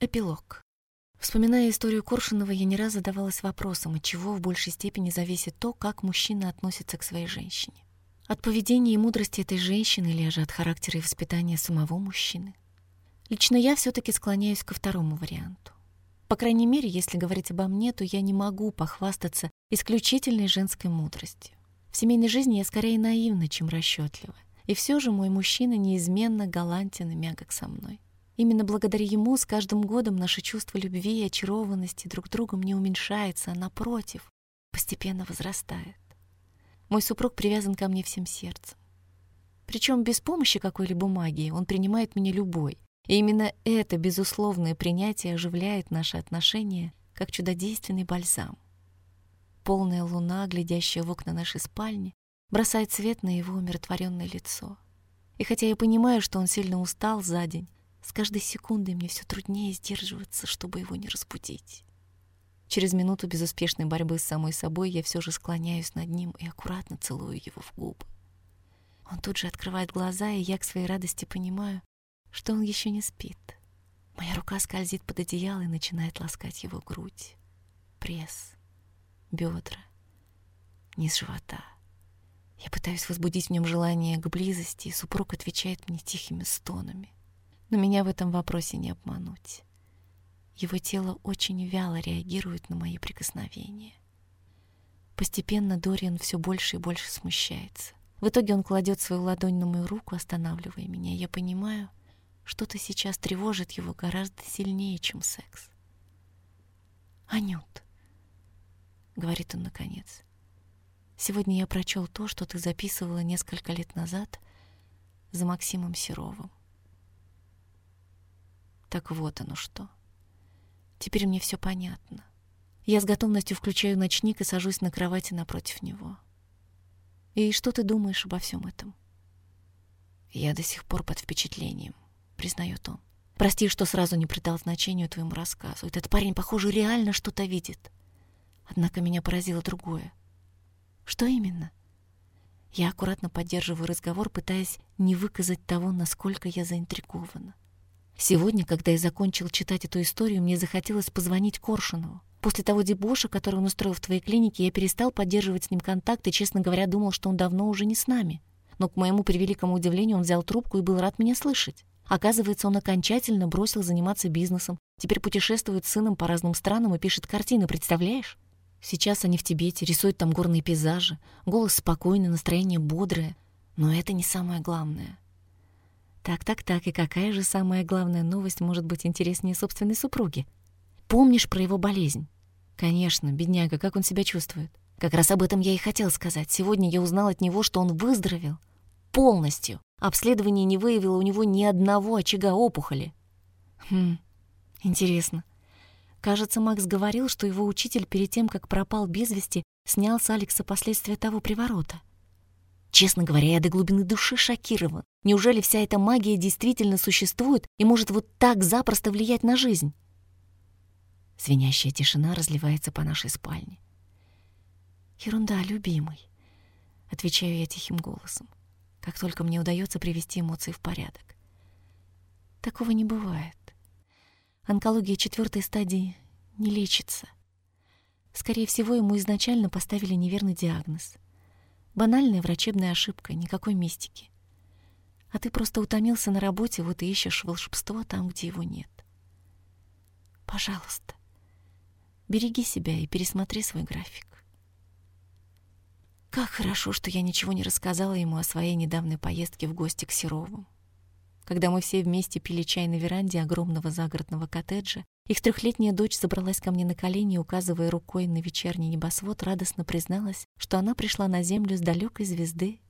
Эпилог. Вспоминая историю Коршунова, я не раз задавалась вопросом, от чего в большей степени зависит то, как мужчина относится к своей женщине. От поведения и мудрости этой женщины или же от характера и воспитания самого мужчины. Лично я все таки склоняюсь ко второму варианту. По крайней мере, если говорить обо мне, то я не могу похвастаться исключительной женской мудростью. В семейной жизни я скорее наивна, чем расчетлива. И все же мой мужчина неизменно галантен и мягок со мной. Именно благодаря ему с каждым годом наше чувство любви и очарованности друг другом не уменьшается, а напротив, постепенно возрастает. Мой супруг привязан ко мне всем сердцем. Причем без помощи какой-либо магии он принимает меня любой. И именно это безусловное принятие оживляет наши отношения, как чудодейственный бальзам. Полная луна, глядящая в окна нашей спальни, бросает свет на его умиротворенное лицо. И хотя я понимаю, что он сильно устал за день, с каждой секундой мне все труднее сдерживаться, чтобы его не разбудить. Через минуту безуспешной борьбы с самой собой я все же склоняюсь над ним и аккуратно целую его в губы. Он тут же открывает глаза, и я к своей радости понимаю, что он еще не спит. Моя рука скользит под одеяло и начинает ласкать его грудь, пресс, бедра, низ живота. Я пытаюсь возбудить в нем желание к близости, и супруг отвечает мне тихими стонами. Но меня в этом вопросе не обмануть. Его тело очень вяло реагирует на мои прикосновения. Постепенно Дориан все больше и больше смущается. В итоге он кладет свою ладонь на мою руку, останавливая меня. Я понимаю, что-то сейчас тревожит его гораздо сильнее, чем секс. «Анют», — говорит он наконец, — «сегодня я прочел то, что ты записывала несколько лет назад за Максимом Серовым. Так вот оно что. Теперь мне все понятно. Я с готовностью включаю ночник и сажусь на кровати напротив него. И что ты думаешь обо всем этом? Я до сих пор под впечатлением, признает он. Прости, что сразу не придал значению твоему рассказу. Этот парень, похоже, реально что-то видит. Однако меня поразило другое. Что именно? Я аккуратно поддерживаю разговор, пытаясь не выказать того, насколько я заинтригована. Сегодня, когда я закончил читать эту историю, мне захотелось позвонить Коршунову. После того дебоша, который он устроил в твоей клинике, я перестал поддерживать с ним контакт и, честно говоря, думал, что он давно уже не с нами. Но, к моему превеликому удивлению, он взял трубку и был рад меня слышать. Оказывается, он окончательно бросил заниматься бизнесом. Теперь путешествует с сыном по разным странам и пишет картины, представляешь? Сейчас они в Тибете, рисуют там горные пейзажи. Голос спокойный, настроение бодрое. Но это не самое главное. Так-так-так, и какая же самая главная новость может быть интереснее собственной супруги? Помнишь про его болезнь? Конечно, бедняга, как он себя чувствует? Как раз об этом я и хотел сказать. Сегодня я узнал от него, что он выздоровел. Полностью. Обследование не выявило у него ни одного очага опухоли. Хм, интересно. Кажется, Макс говорил, что его учитель перед тем, как пропал без вести, снял с Алекса последствия того приворота. Честно говоря, я до глубины души шокирован. Неужели вся эта магия действительно существует и может вот так запросто влиять на жизнь? Звенящая тишина разливается по нашей спальне. «Ерунда, любимый», — отвечаю я тихим голосом, как только мне удается привести эмоции в порядок. Такого не бывает. Онкология четвертой стадии не лечится. Скорее всего, ему изначально поставили неверный диагноз — Банальная врачебная ошибка, никакой мистики. А ты просто утомился на работе, вот и ищешь волшебство там, где его нет. Пожалуйста, береги себя и пересмотри свой график. Как хорошо, что я ничего не рассказала ему о своей недавней поездке в гости к Серовым. Когда мы все вместе пили чай на веранде огромного загородного коттеджа, их трехлетняя дочь забралась ко мне на колени, указывая рукой на вечерний небосвод, радостно призналась, что она пришла на Землю с далекой звезды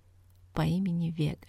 по имени Вега.